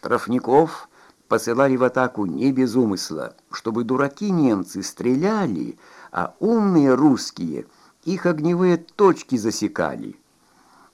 Штрафников посылали в атаку не без умысла, чтобы дураки немцы стреляли, а умные русские их огневые точки засекали.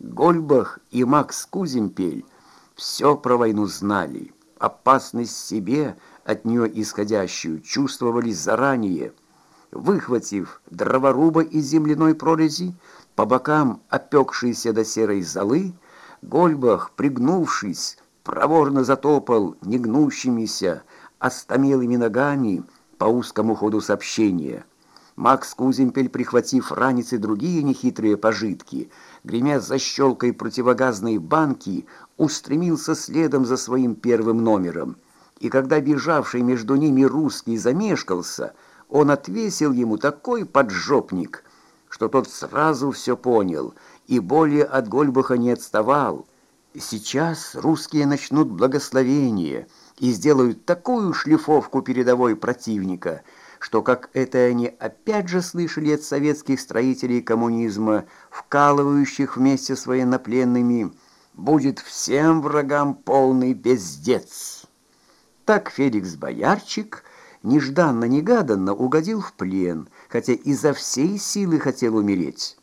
Гольбах и Макс Куземпель все про войну знали, опасность себе от нее исходящую чувствовали заранее. Выхватив дроворуба из земляной прорези, по бокам опекшиеся до серой золы, Гольбах, пригнувшись, проворно затопал негнущимися, остомелыми ногами по узкому ходу сообщения. Макс Куземпель, прихватив ранец и другие нехитрые пожитки, гремя защелкой противогазной банки, устремился следом за своим первым номером. И когда бежавший между ними русский замешкался, он отвесил ему такой поджопник, что тот сразу все понял и более от Гольбаха не отставал. Сейчас русские начнут благословение и сделают такую шлифовку передовой противника, что, как это они опять же слышали от советских строителей коммунизма, вкалывающих вместе с военнопленными, будет всем врагам полный бездец. Так Феликс Боярчик нежданно-негаданно угодил в плен, хотя изо всей силы хотел умереть.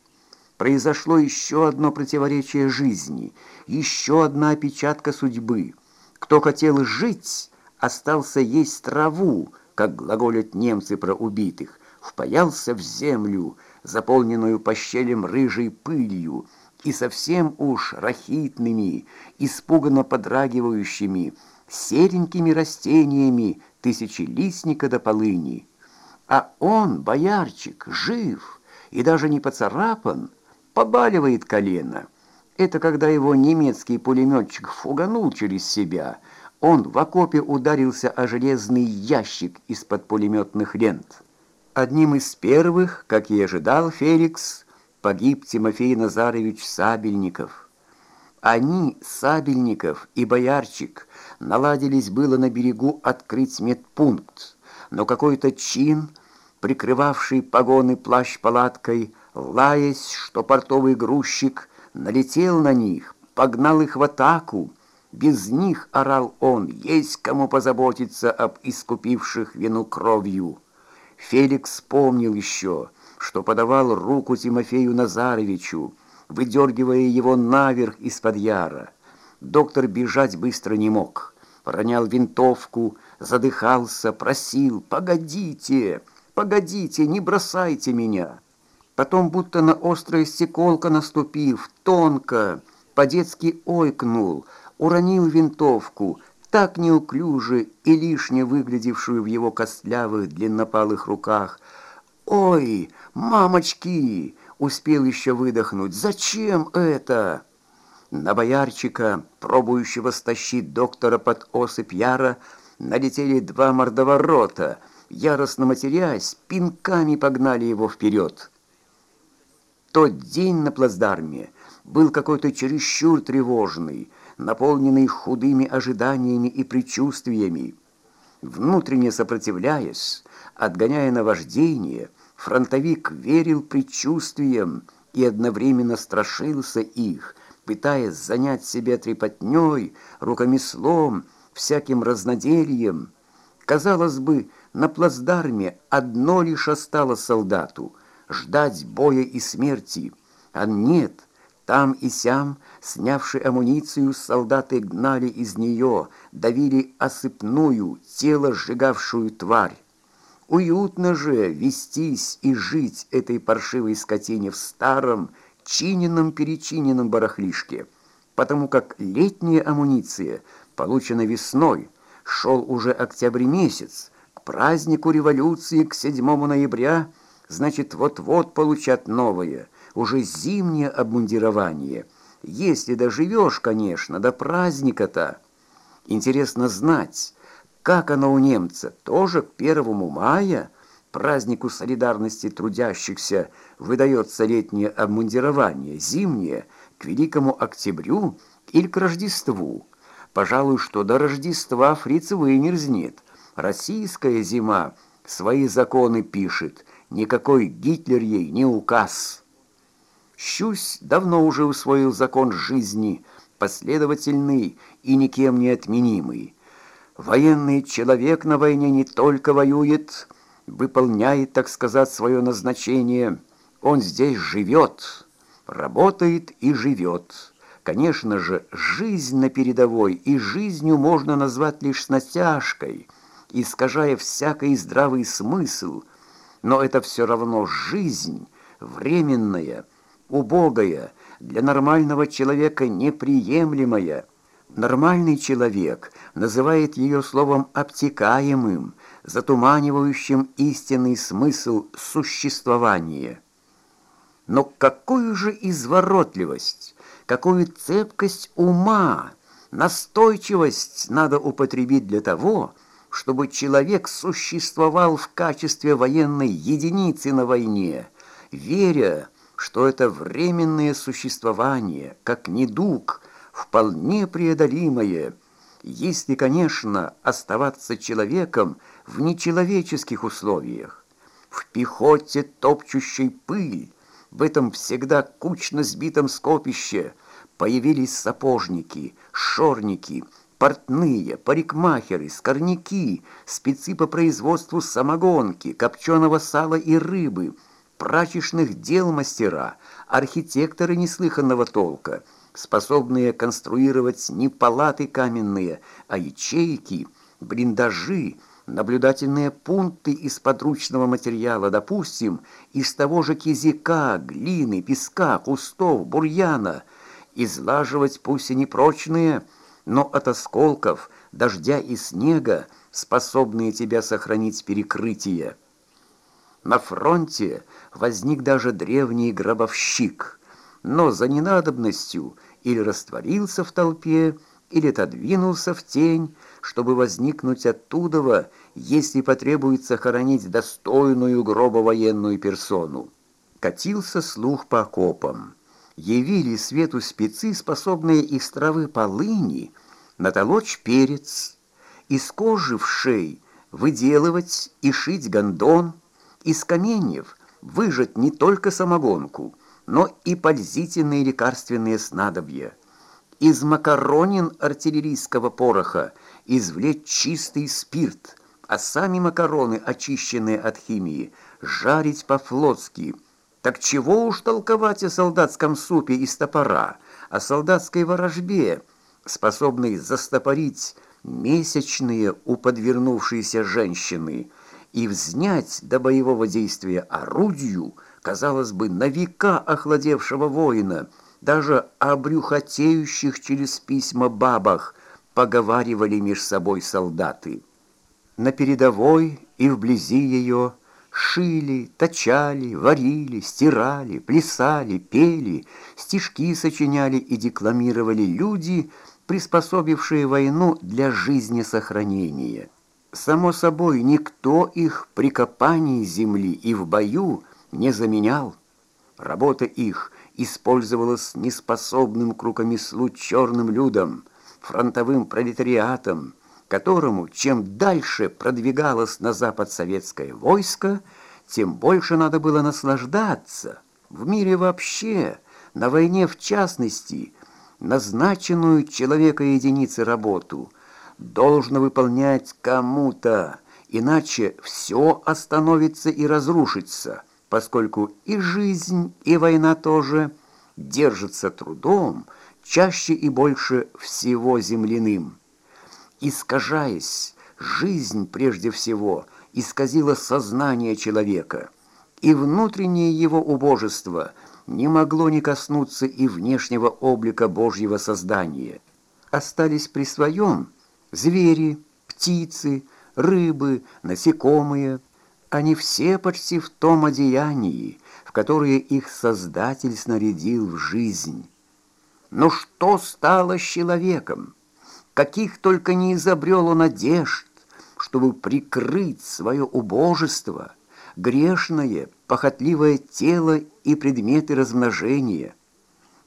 Произошло еще одно противоречие жизни, еще одна опечатка судьбы. Кто хотел жить, остался есть траву, как глаголят немцы про убитых, впаялся в землю, заполненную по щелям рыжей пылью, и совсем уж рахитными, испуганно подрагивающими, серенькими растениями тысячелистника до полыни. А он, боярчик, жив и даже не поцарапан, побаливает колено. Это когда его немецкий пулеметчик фуганул через себя. Он в окопе ударился о железный ящик из-под пулеметных лент. Одним из первых, как и ожидал Феликс, погиб Тимофей Назарович Сабельников. Они, Сабельников и Боярчик, наладились было на берегу открыть медпункт, но какой-то чин, прикрывавший погоны плащ-палаткой, лаясь, что портовый грузчик налетел на них, погнал их в атаку. Без них, орал он, есть кому позаботиться об искупивших вину кровью. Феликс вспомнил еще, что подавал руку Тимофею Назаровичу, выдергивая его наверх из-под яра. Доктор бежать быстро не мог. Ронял винтовку, задыхался, просил «Погодите, погодите, не бросайте меня!» Потом, будто на острое стеколко наступив, тонко, по-детски ойкнул, уронил винтовку, так неуклюже и лишне выглядевшую в его костлявых длиннопалых руках. «Ой, мамочки!» — успел еще выдохнуть. «Зачем это?» На боярчика, пробующего стащить доктора под осыпь яра, налетели два мордоворота, яростно матерясь, пинками погнали его вперед. Тот день на плацдарме был какой-то чересчур тревожный, наполненный худыми ожиданиями и предчувствиями. Внутренне сопротивляясь, отгоняя наваждение, фронтовик верил предчувствиям и одновременно страшился их, пытаясь занять себя трепотней, рукомеслом, всяким разнодельем. Казалось бы, на плацдарме одно лишь осталось солдату — ждать боя и смерти. А нет, там и сям, снявши амуницию, солдаты гнали из нее, давили осыпную, тело сжигавшую тварь. Уютно же вестись и жить этой паршивой скотине в старом, чиненном-перечиненном барахлишке, потому как летняя амуниция, получена весной, шел уже октябрь месяц, к празднику революции, к 7 ноября – значит, вот-вот получат новое, уже зимнее обмундирование. Если доживешь, конечно, до праздника-то. Интересно знать, как оно у немца, тоже к первому мая, празднику солидарности трудящихся, выдается летнее обмундирование, зимнее, к великому октябрю или к Рождеству. Пожалуй, что до Рождества фриц вымерзнет. Российская зима свои законы пишет – Никакой Гитлер ей не указ. Щусь давно уже усвоил закон жизни, последовательный и никем не отменимый. Военный человек на войне не только воюет, выполняет, так сказать, свое назначение, он здесь живет, работает и живет. Конечно же, жизнь на передовой и жизнью можно назвать лишь с натяжкой, искажая всякий здравый смысл, но это все равно жизнь, временная, убогая, для нормального человека неприемлемая. Нормальный человек называет ее словом обтекаемым, затуманивающим истинный смысл существования. Но какую же изворотливость, какую цепкость ума, настойчивость надо употребить для того, чтобы человек существовал в качестве военной единицы на войне, веря, что это временное существование, как недуг, вполне преодолимое, если, конечно, оставаться человеком в нечеловеческих условиях. В пехоте, топчущей пыль, в этом всегда кучно сбитом скопище появились сапожники, шорники, портные, парикмахеры, скорняки, спецы по производству самогонки, копченого сала и рыбы – прачечных дел мастера, архитекторы неслыханного толка, способные конструировать не палаты каменные, а ячейки, блиндажи, наблюдательные пункты из подручного материала, допустим, из того же кизика, глины, песка, кустов, бурьяна, излаживать пусть и непрочные, но от осколков, дождя и снега, способные тебя сохранить перекрытие. На фронте возник даже древний гробовщик, но за ненадобностью или растворился в толпе, или отодвинулся в тень, чтобы возникнуть оттуда, если потребуется хоронить достойную гроба военную персону. Катился слух по окопам. Явили свету спецы, способные из травы полыни натолочь перец, из кожи в шей выделывать и шить гондон, из каменьев выжать не только самогонку, но и пользительные лекарственные снадобья. Из макаронин артиллерийского пороха извлечь чистый спирт, а сами макароны, очищенные от химии, жарить по-флотски. Так чего уж толковать о солдатском супе из топора, о солдатской ворожбе, способной застопорить месячные у подвернувшейся женщины – и взнять до боевого действия орудию, казалось бы, на века охладевшего воина, даже о брюхотеющих через письма бабах поговаривали меж собой солдаты. На передовой и вблизи ее шили, точали, варили, стирали, плясали, пели, стишки сочиняли и декламировали люди, приспособившие войну для жизни сохранения. Само собой, никто их при копании земли и в бою не заменял. Работа их использовалась неспособным к рукомеслу черным людом, фронтовым пролетариатом, которому чем дальше продвигалось на запад советское войско, тем больше надо было наслаждаться в мире вообще, на войне в частности, назначенную человека единицы работу – должно выполнять кому-то, иначе все остановится и разрушится, поскольку и жизнь, и война тоже держатся трудом, чаще и больше всего земляным. Искажаясь, жизнь прежде всего исказила сознание человека, и внутреннее его убожество не могло не коснуться и внешнего облика Божьего создания. Остались при своем – Звери, птицы, рыбы, насекомые, они все почти в том одеянии, в которое их Создатель снарядил в жизнь. Но что стало с человеком? Каких только не изобрел он одежд, чтобы прикрыть свое убожество, грешное, похотливое тело и предметы размножения.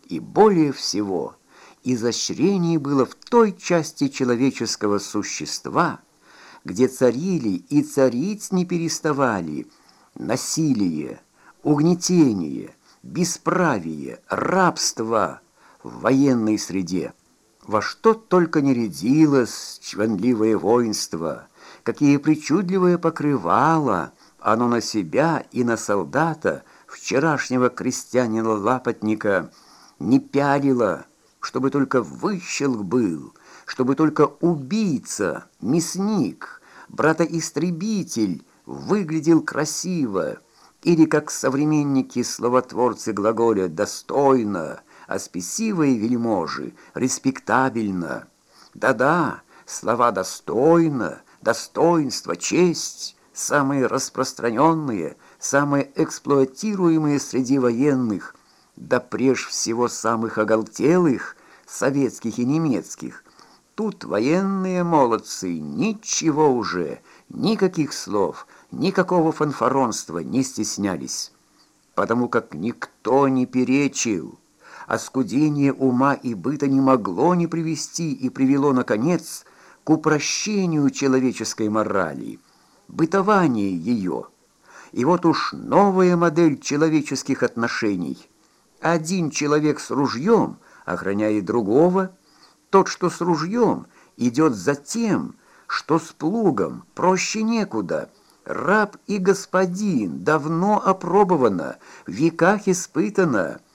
И более всего – изощрение было в той части человеческого существа, где царили и царить не переставали насилие, угнетение, бесправие, рабство в военной среде. Во что только не рядилось чванливое воинство, какие причудливые покрывала оно на себя и на солдата, вчерашнего крестьянина-лапотника, не пялило, чтобы только выщелк был, чтобы только убийца, мясник, братоистребитель выглядел красиво, или, как современники-словотворцы глаголя «достойно», а спесивые вельможи «респектабельно». Да-да, слова «достойно», «достоинство», «честь» самые распространенные, самые эксплуатируемые среди военных, да прежде всего самых оголтелых, советских и немецких. Тут военные молодцы, ничего уже, никаких слов, никакого фанфаронства не стеснялись, потому как никто не перечил. Оскудение ума и быта не могло не привести и привело, наконец, к упрощению человеческой морали, бытованию ее. И вот уж новая модель человеческих отношений. Один человек с ружьем охраняет другого, тот, что с ружьем, идет за тем, что с плугом проще некуда. Раб и господин давно опробовано, в веках испытано –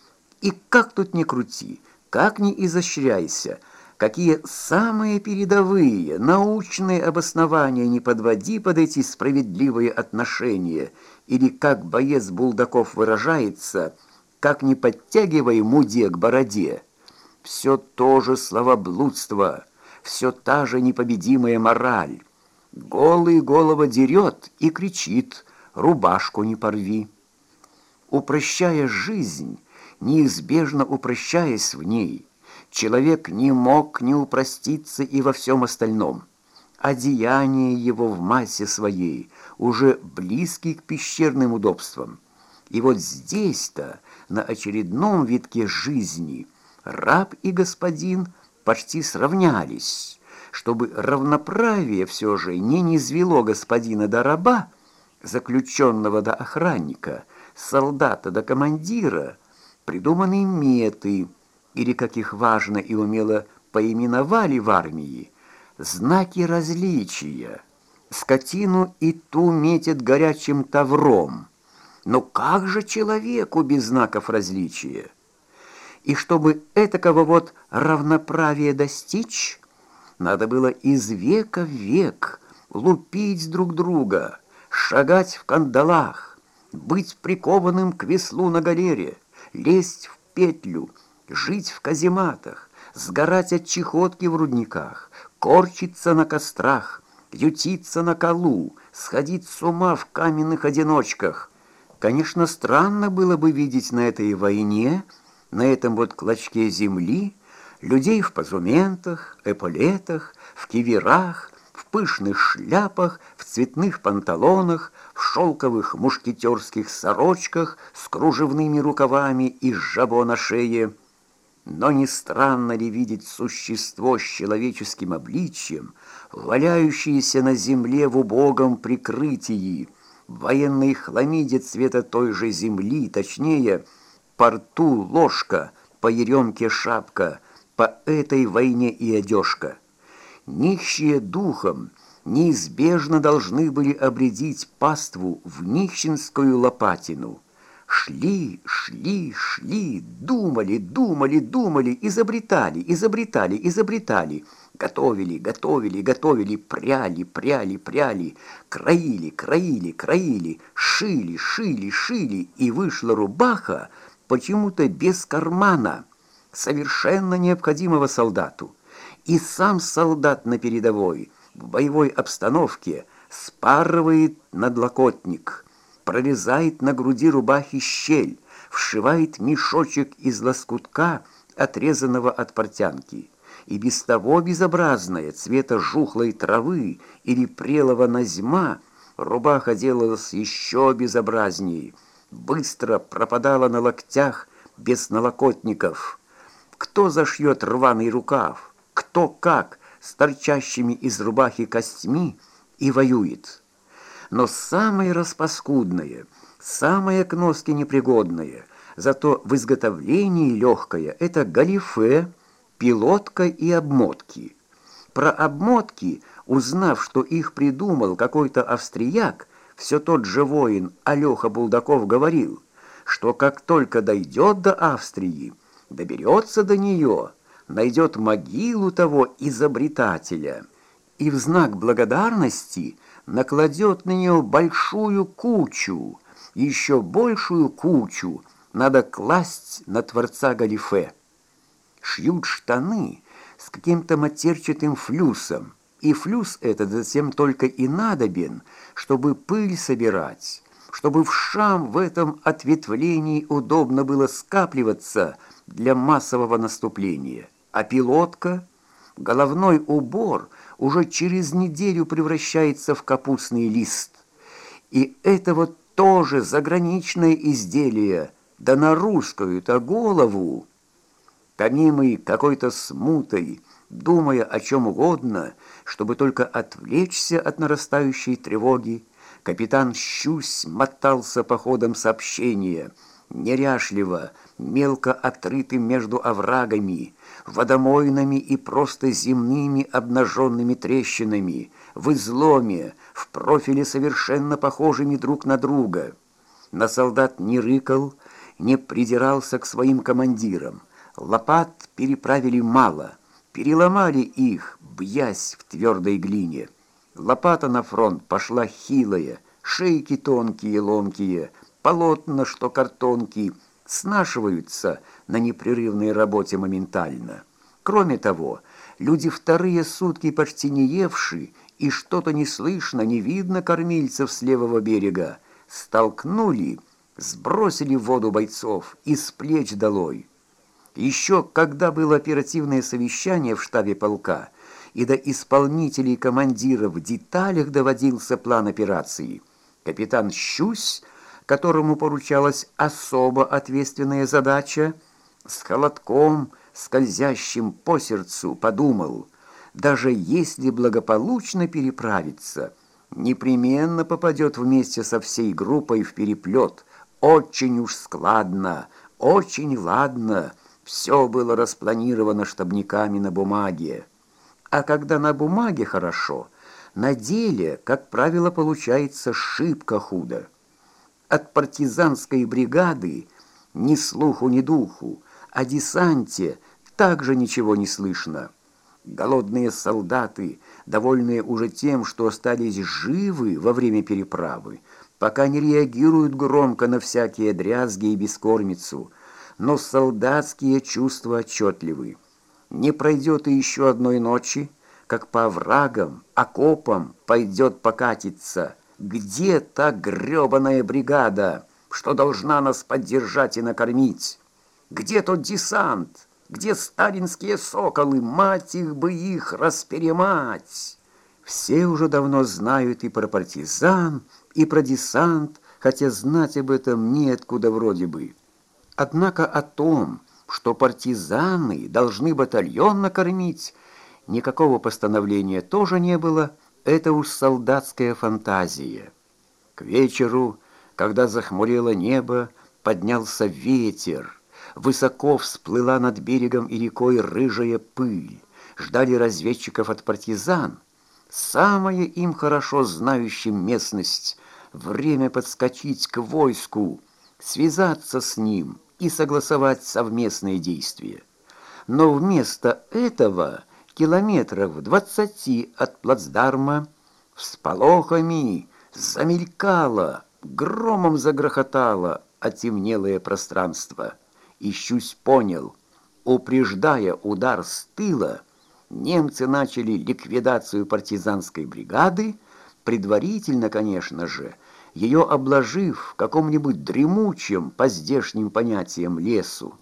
и как тут ни крути, как ни изощряйся, какие самые передовые научные обоснования не подводи под эти справедливые отношения, или, как боец Булдаков выражается, как не подтягивай муде к бороде. Все то же словоблудство, все та же непобедимая мораль. Голый голова дерет и кричит «рубашку не порви». Упрощая жизнь, неизбежно упрощаясь в ней, человек не мог не упроститься и во всем остальном. Одеяние его в массе своей уже близки к пещерным удобствам. И вот здесь-то, на очередном витке жизни, раб и господин почти сравнялись, чтобы равноправие все же не низвело господина до раба, заключенного до охранника, солдата до командира, придуманные меты, или, как их важно и умело поименовали в армии, знаки различия. Скотину и ту метят горячим тавром. Но как же человеку без знаков различия? И чтобы этакого вот равноправия достичь, надо было из века в век лупить друг друга, шагать в кандалах, быть прикованным к веслу на галере, лезть в петлю, жить в казематах, сгорать от чехотки в рудниках, корчиться на кострах, ютиться на колу, сходить с ума в каменных одиночках. Конечно, странно было бы видеть на этой войне, на этом вот клочке земли, людей в позументах, эполетах, в киверах, пышных шляпах, в цветных панталонах, в шелковых мушкетерских сорочках с кружевными рукавами и жабо на шее. Но не странно ли видеть существо с человеческим обличием, валяющееся на земле в убогом прикрытии, в военной хламиде цвета той же земли, точнее, порту ложка, по еремке шапка, по этой войне и одежка. Нищие духом — неизбежно должны были обредить паству в нищенскую лопатину. Шли, шли, шли, думали, думали, думали, изобретали, изобретали, изобретали, готовили, готовили, готовили, пряли, пряли, пряли, краили, краили, краили, шили, шили, шили, и вышла рубаха почему-то без кармана, совершенно необходимого солдату. И сам солдат на передовой – в боевой обстановке спарывает надлокотник, прорезает на груди рубахи щель, вшивает мешочек из лоскутка, отрезанного от портянки, и без того безобразная цвета жухлой травы или прелого назьма рубаха делалась еще безобразнее, быстро пропадала на локтях без налокотников. Кто зашьет рваный рукав? Кто как? с торчащими из рубахи костьми и воюет. Но самое распаскудное, самое к носке непригодное, зато в изготовлении легкое – это галифе, пилотка и обмотки. Про обмотки, узнав, что их придумал какой-то австрияк, все тот же воин Алёха Булдаков говорил, что как только дойдет до Австрии, доберется до нее, найдет могилу того изобретателя и в знак благодарности накладет на нее большую кучу, еще большую кучу надо класть на Творца Галифе. Шьют штаны с каким-то матерчатым флюсом, и флюс этот затем только и надобен, чтобы пыль собирать, чтобы в шам в этом ответвлении удобно было скапливаться для массового наступления. А пилотка, головной убор уже через неделю превращается в капустный лист. И это вот тоже заграничное изделие, да на русскую-то голову. Томимый какой-то смутой, думая о чем угодно, чтобы только отвлечься от нарастающей тревоги, капитан Щусь мотался по ходам сообщения, неряшливо, мелко отрытым между оврагами, водомойными и просто земными обнаженными трещинами, в изломе, в профиле совершенно похожими друг на друга. На солдат не рыкал, не придирался к своим командирам. Лопат переправили мало, переломали их, бьясь в твердой глине. Лопата на фронт пошла хилая, шейки тонкие, ломкие, полотна, что картонки, снашиваются на непрерывной работе моментально. Кроме того, люди вторые сутки почти не евшие, и что-то не слышно, не видно кормильцев с левого берега, столкнули, сбросили в воду бойцов и с плеч долой. Еще когда было оперативное совещание в штабе полка, и до исполнителей командиров в деталях доводился план операции, капитан Щусь, которому поручалась особо ответственная задача, с холодком, скользящим по сердцу, подумал, даже если благополучно переправиться, непременно попадет вместе со всей группой в переплет. Очень уж складно, очень ладно, все было распланировано штабниками на бумаге. А когда на бумаге хорошо, на деле, как правило, получается шибко худо. От партизанской бригады ни слуху, ни духу, о десанте также ничего не слышно. Голодные солдаты, довольные уже тем, что остались живы во время переправы, пока не реагируют громко на всякие дрязги и бескормицу, но солдатские чувства отчетливы. Не пройдет и еще одной ночи, как по оврагам, окопам пойдет покатиться. Где та гребаная бригада, что должна нас поддержать и накормить? Где тот десант? Где сталинские соколы? Мать их бы их расперемать! Все уже давно знают и про партизан, и про десант, хотя знать об этом неоткуда вроде бы. Однако о том, что партизаны должны батальон накормить, никакого постановления тоже не было, это уж солдатская фантазия. К вечеру, когда захмурело небо, поднялся ветер, Высоко всплыла над берегом и рекой рыжая пыль. Ждали разведчиков от партизан. Самое им хорошо знающим местность. Время подскочить к войску, связаться с ним и согласовать совместные действия. Но вместо этого километров двадцати от плацдарма всполохами замелькало, громом загрохотало отемнелое пространство. Ищусь понял, упреждая удар с тыла, немцы начали ликвидацию партизанской бригады, предварительно, конечно же, ее обложив каком-нибудь дремучем по здешним понятиям лесу.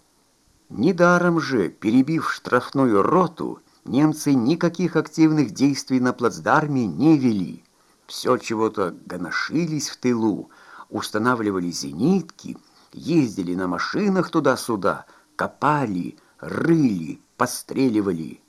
Недаром же, перебив штрафную роту, немцы никаких активных действий на плацдарме не вели. Все чего-то гоношились в тылу, устанавливали зенитки – ездили на машинах туда-сюда, копали, рыли, постреливали.